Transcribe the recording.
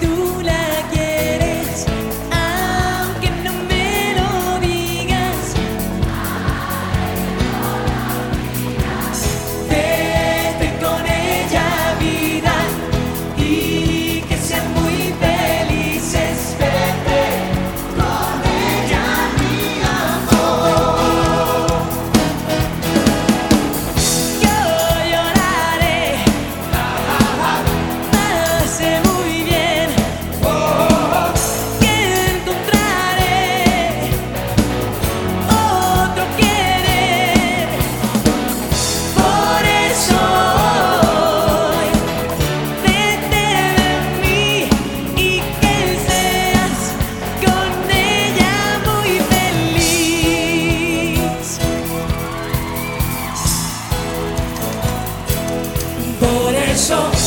tú la So.